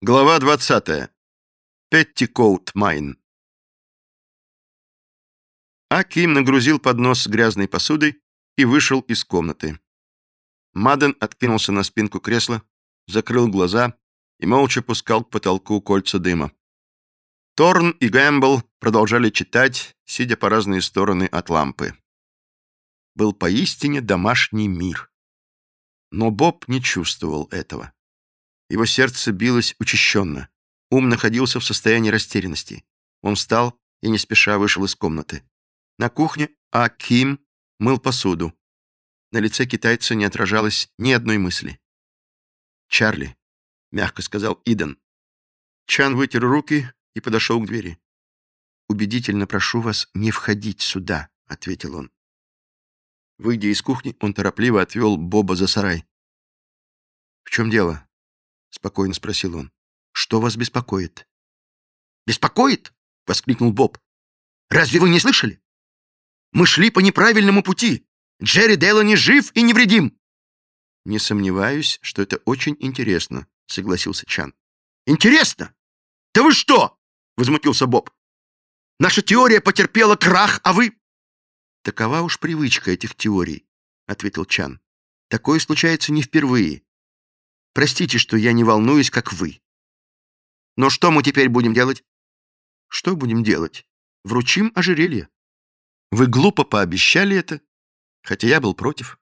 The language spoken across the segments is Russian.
Глава 20. Петтикоут Майн. Аким нагрузил поднос грязной посудой и вышел из комнаты. Маден откинулся на спинку кресла, закрыл глаза и молча пускал к потолку кольца дыма. Торн и Гэмбл продолжали читать, сидя по разные стороны от лампы. Был поистине домашний мир. Но Боб не чувствовал этого. Его сердце билось учащенно. Ум находился в состоянии растерянности. Он встал и не спеша вышел из комнаты. На кухне А. Ким мыл посуду. На лице китайца не отражалось ни одной мысли. «Чарли», — мягко сказал Иден. Чан вытер руки и подошел к двери. «Убедительно прошу вас не входить сюда», — ответил он. Выйдя из кухни, он торопливо отвел Боба за сарай. «В чем дело?» — спокойно спросил он. «Что вас беспокоит?» «Беспокоит?» — воскликнул Боб. «Разве вы не слышали? Мы шли по неправильному пути. Джерри Делани жив и невредим». «Не сомневаюсь, что это очень интересно», — согласился Чан. «Интересно? Да вы что?» — возмутился Боб. «Наша теория потерпела крах, а вы...» «Такова уж привычка этих теорий», — ответил Чан. «Такое случается не впервые. Простите, что я не волнуюсь, как вы. Но что мы теперь будем делать? Что будем делать? Вручим ожерелье. Вы глупо пообещали это, хотя я был против.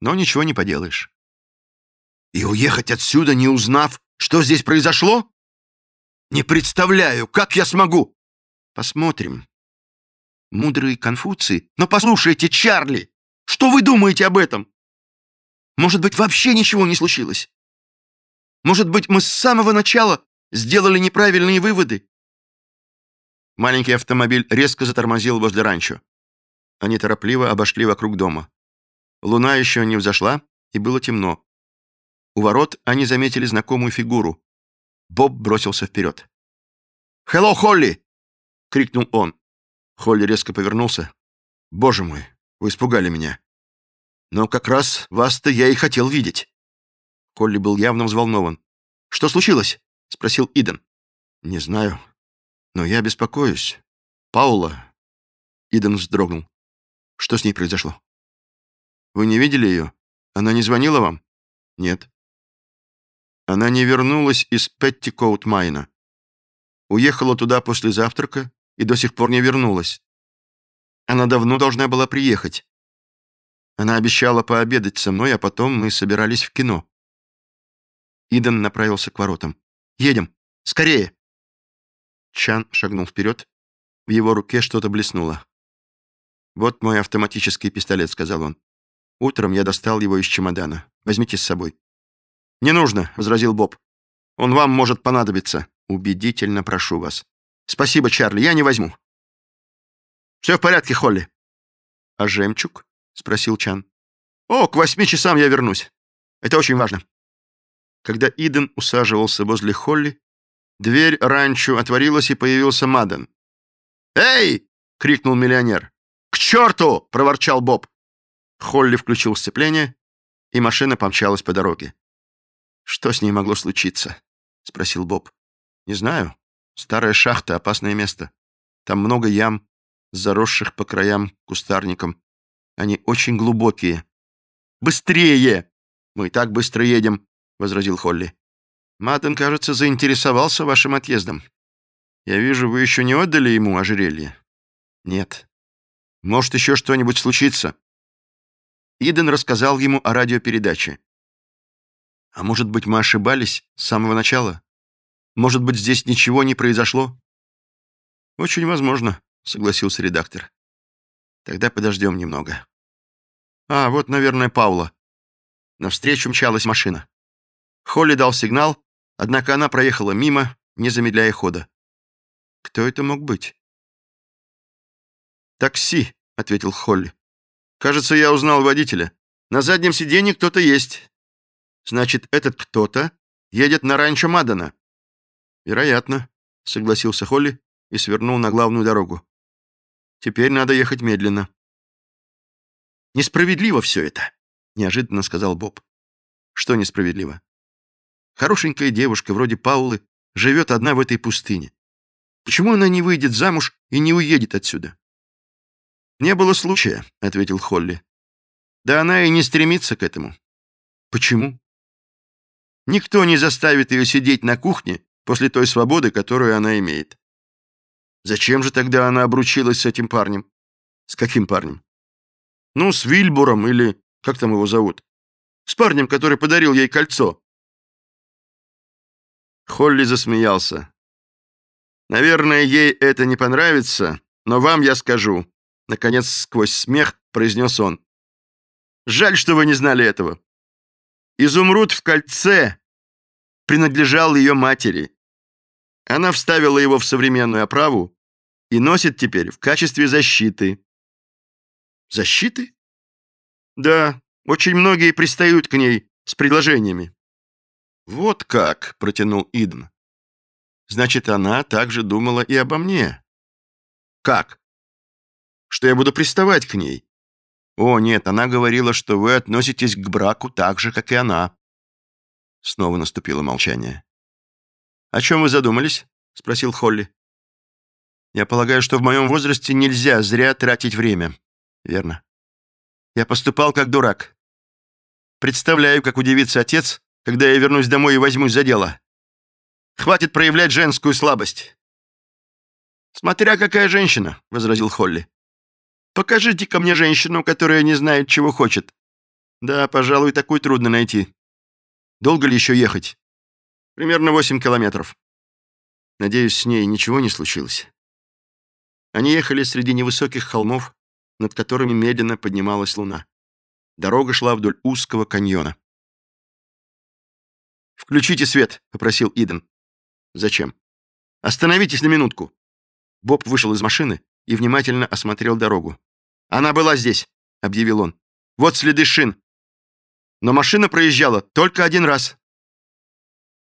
Но ничего не поделаешь. И уехать отсюда, не узнав, что здесь произошло? Не представляю, как я смогу. Посмотрим. Мудрый Конфуций. Но послушайте, Чарли, что вы думаете об этом? Может быть, вообще ничего не случилось? Может быть, мы с самого начала сделали неправильные выводы?» Маленький автомобиль резко затормозил возле ранчо. Они торопливо обошли вокруг дома. Луна еще не взошла, и было темно. У ворот они заметили знакомую фигуру. Боб бросился вперед. «Хелло, Холли!» — крикнул он. Холли резко повернулся. «Боже мой, вы испугали меня. Но как раз вас-то я и хотел видеть». Колли был явно взволнован. «Что случилось?» — спросил Иден. «Не знаю, но я беспокоюсь. Паула...» Иден вздрогнул. «Что с ней произошло?» «Вы не видели ее? Она не звонила вам?» «Нет». Она не вернулась из Петтикоут Майна. Уехала туда после завтрака и до сих пор не вернулась. Она давно должна была приехать. Она обещала пообедать со мной, а потом мы собирались в кино. Иден направился к воротам. «Едем! Скорее!» Чан шагнул вперед. В его руке что-то блеснуло. «Вот мой автоматический пистолет», — сказал он. «Утром я достал его из чемодана. Возьмите с собой». «Не нужно», — возразил Боб. «Он вам может понадобиться. Убедительно прошу вас». «Спасибо, Чарли, я не возьму». «Все в порядке, Холли». «А жемчуг?» — спросил Чан. «О, к восьми часам я вернусь. Это очень важно». Когда Иден усаживался возле Холли, дверь ранчо отворилась, и появился Маден. «Эй!» — крикнул миллионер. «К черту!» — проворчал Боб. Холли включил сцепление, и машина помчалась по дороге. «Что с ней могло случиться?» — спросил Боб. «Не знаю. Старая шахта — опасное место. Там много ям, заросших по краям кустарником. Они очень глубокие. Быстрее! Мы и так быстро едем. — возразил Холли. «Маттон, кажется, заинтересовался вашим отъездом. Я вижу, вы еще не отдали ему ожерелье?» «Нет. Может, еще что-нибудь случится?» Иден рассказал ему о радиопередаче. «А может быть, мы ошибались с самого начала? Может быть, здесь ничего не произошло?» «Очень возможно», — согласился редактор. «Тогда подождем немного». «А, вот, наверное, Паула». Навстречу мчалась машина. Холли дал сигнал, однако она проехала мимо, не замедляя хода. Кто это мог быть? «Такси», — ответил Холли. «Кажется, я узнал водителя. На заднем сиденье кто-то есть. Значит, этот кто-то едет на ранчо Мадана». «Вероятно», — согласился Холли и свернул на главную дорогу. «Теперь надо ехать медленно». «Несправедливо все это», — неожиданно сказал Боб. «Что несправедливо?» Хорошенькая девушка, вроде Паулы, живет одна в этой пустыне? Почему она не выйдет замуж и не уедет отсюда?» «Не было случая», — ответил Холли. «Да она и не стремится к этому». «Почему?» «Никто не заставит ее сидеть на кухне после той свободы, которую она имеет». «Зачем же тогда она обручилась с этим парнем?» «С каким парнем?» «Ну, с Вильбуром или... как там его зовут?» «С парнем, который подарил ей кольцо». Холли засмеялся. «Наверное, ей это не понравится, но вам я скажу. Наконец, сквозь смех произнес он. «Жаль, что вы не знали этого. Изумруд в кольце принадлежал ее матери. Она вставила его в современную оправу и носит теперь в качестве защиты». «Защиты?» «Да, очень многие пристают к ней с предложениями». «Вот как», — протянул Иден. «Значит, она также думала и обо мне». «Как?» что я буду приставать к ней. О, нет, она говорила, что вы относитесь к браку так же, как и она. Снова наступило молчание. «О чем вы задумались?» — спросил Холли. «Я полагаю, что в моем возрасте нельзя зря тратить время». «Верно. Я поступал как дурак. Представляю, как удивится отец, когда я вернусь домой и возьмусь за дело. Хватит проявлять женскую слабость». «Смотря какая женщина», — возразил Холли. покажите ко мне женщину, которая не знает, чего хочет». «Да, пожалуй, такую трудно найти. Долго ли еще ехать?» «Примерно восемь километров. Надеюсь, с ней ничего не случилось». Они ехали среди невысоких холмов, над которыми медленно поднималась луна. Дорога шла вдоль узкого каньона. «Включите свет», — попросил Иден. «Зачем?» «Остановитесь на минутку». Боб вышел из машины и внимательно осмотрел дорогу. «Она была здесь», — объявил он. «Вот следы шин. Но машина проезжала только один раз».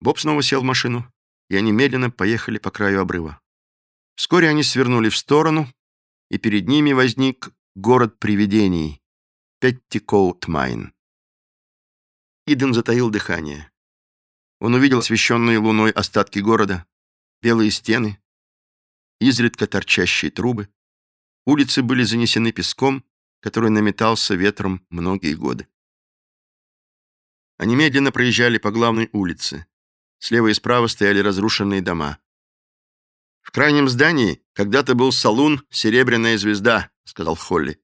Боб снова сел в машину, и они медленно поехали по краю обрыва. Вскоре они свернули в сторону, и перед ними возник город привидений — Петтикоут-Майн. Иден затаил дыхание. Он увидел освещенные луной остатки города, белые стены, изредка торчащие трубы. Улицы были занесены песком, который наметался ветром многие годы. Они медленно проезжали по главной улице. Слева и справа стояли разрушенные дома. «В крайнем здании когда-то был салун «Серебряная звезда», — сказал Холли.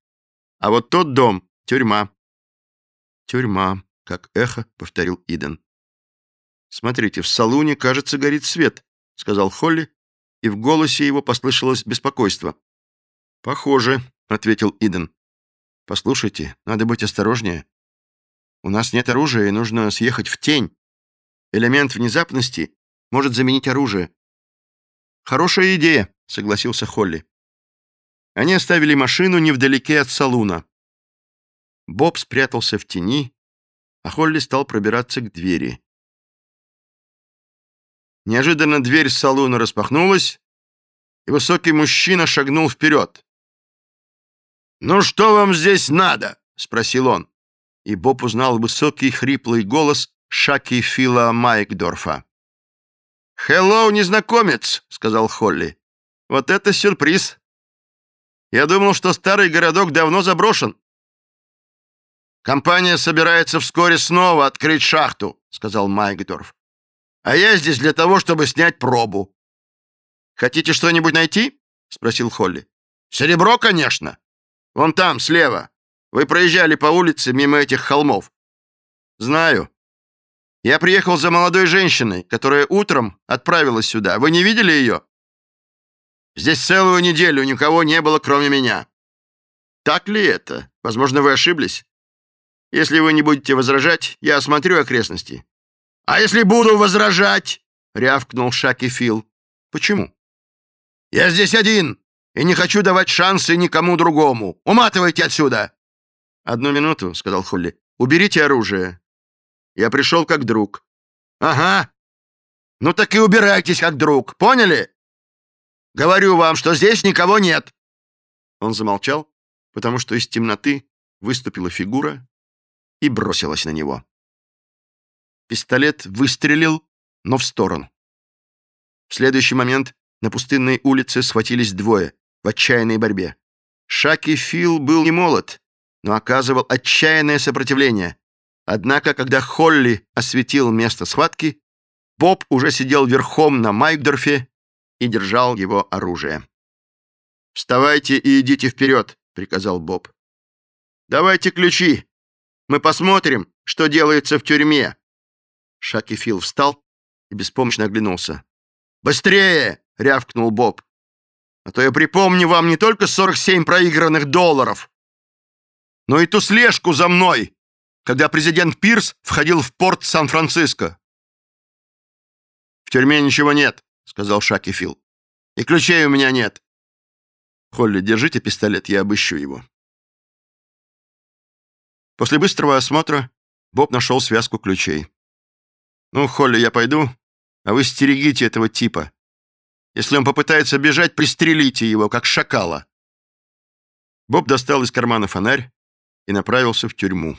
«А вот тот дом — тюрьма». «Тюрьма», — как эхо повторил Иден. «Смотрите, в салуне, кажется, горит свет», — сказал Холли, и в голосе его послышалось беспокойство. «Похоже», — ответил Иден. «Послушайте, надо быть осторожнее. У нас нет оружия, и нужно съехать в тень. Элемент внезапности может заменить оружие. «Хорошая идея», — согласился Холли. Они оставили машину невдалеке от салуна. Боб спрятался в тени, а Холли стал пробираться к двери. Неожиданно дверь салуна распахнулась, и высокий мужчина шагнул вперед. «Ну что вам здесь надо?» — спросил он. И Боб узнал высокий хриплый голос Шаки Фила Майкдорфа. «Хеллоу, незнакомец!» — сказал Холли. «Вот это сюрприз! Я думал, что старый городок давно заброшен». «Компания собирается вскоре снова открыть шахту», — сказал Майкдорф. «А я здесь для того, чтобы снять пробу». «Хотите что-нибудь найти?» — спросил Холли. «Серебро, конечно. Вон там, слева. Вы проезжали по улице мимо этих холмов». «Знаю. Я приехал за молодой женщиной, которая утром отправилась сюда. Вы не видели ее? Здесь целую неделю никого не было, кроме меня. Так ли это? Возможно, вы ошиблись. Если вы не будете возражать, я осмотрю окрестности. А если буду возражать? рявкнул Шаки Фил. Почему? Я здесь один и не хочу давать шансы никому другому. Уматывайте отсюда. Одну минуту, сказал Холли. Уберите оружие. Я пришел как друг». «Ага. Ну так и убирайтесь как друг, поняли? Говорю вам, что здесь никого нет». Он замолчал, потому что из темноты выступила фигура и бросилась на него. Пистолет выстрелил, но в сторону. В следующий момент на пустынной улице схватились двое в отчаянной борьбе. Шаки Фил был не молод, но оказывал отчаянное сопротивление. Однако, когда Холли осветил место схватки, Боб уже сидел верхом на Майкдорфе и держал его оружие. «Вставайте и идите вперед», — приказал Боб. «Давайте ключи. Мы посмотрим, что делается в тюрьме». Шаки Фил встал и беспомощно оглянулся. «Быстрее!» — рявкнул Боб. «А то я припомню вам не только 47 проигранных долларов, но и ту слежку за мной, когда президент Пирс входил в порт Сан-Франциско». «В тюрьме ничего нет», — сказал Шаки Фил. «И ключей у меня нет. Холли, держите пистолет, я обыщу его». После быстрого осмотра Боб нашел связку ключей. «Ну, Холли, я пойду, а вы стерегите этого типа. Если он попытается бежать, пристрелите его, как шакала». Боб достал из кармана фонарь и направился в тюрьму.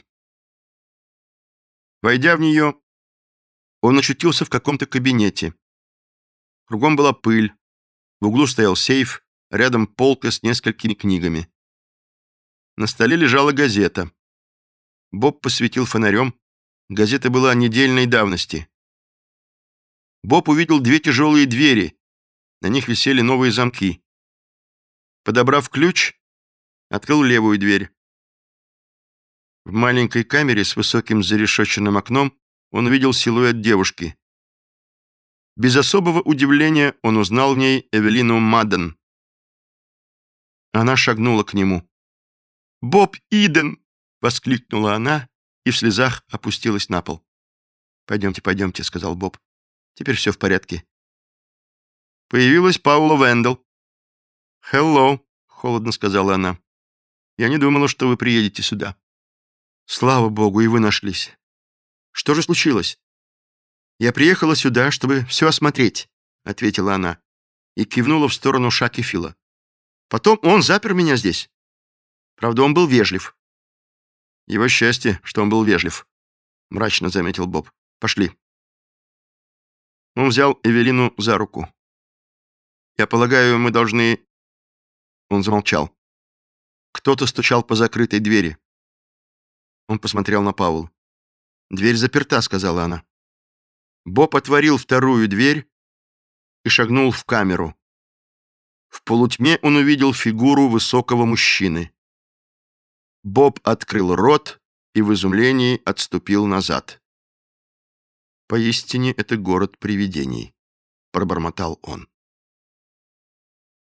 Войдя в нее, он очутился в каком-то кабинете. Кругом была пыль, в углу стоял сейф, рядом полка с несколькими книгами. На столе лежала газета. Боб посветил фонарем. Газета была недельной давности. Боб увидел две тяжелые двери. На них висели новые замки. Подобрав ключ, открыл левую дверь. В маленькой камере с высоким зарешоченным окном он увидел силуэт девушки. Без особого удивления он узнал в ней Эвелину Мадден. Она шагнула к нему. «Боб Иден!» — воскликнула она и в слезах опустилась на пол. «Пойдемте, пойдемте», — сказал Боб. «Теперь все в порядке». Появилась Паула Вендел. «Хеллоу», — холодно сказала она. «Я не думала, что вы приедете сюда». «Слава богу, и вы нашлись. Что же случилось?» «Я приехала сюда, чтобы все осмотреть», — ответила она и кивнула в сторону Шаки Фила. Потом он запер меня здесь. Правда, он был вежлив. Его счастье, что он был вежлив, мрачно заметил Боб. Пошли. Он взял Эвелину за руку. «Я полагаю, мы должны...» Он замолчал. Кто-то стучал по закрытой двери. Он посмотрел на Паулу. «Дверь заперта», — сказала она. Боб отворил вторую дверь и шагнул в камеру. В полутьме он увидел фигуру высокого мужчины. Боб открыл рот и в изумлении отступил назад. «Поистине это город привидений», — пробормотал он.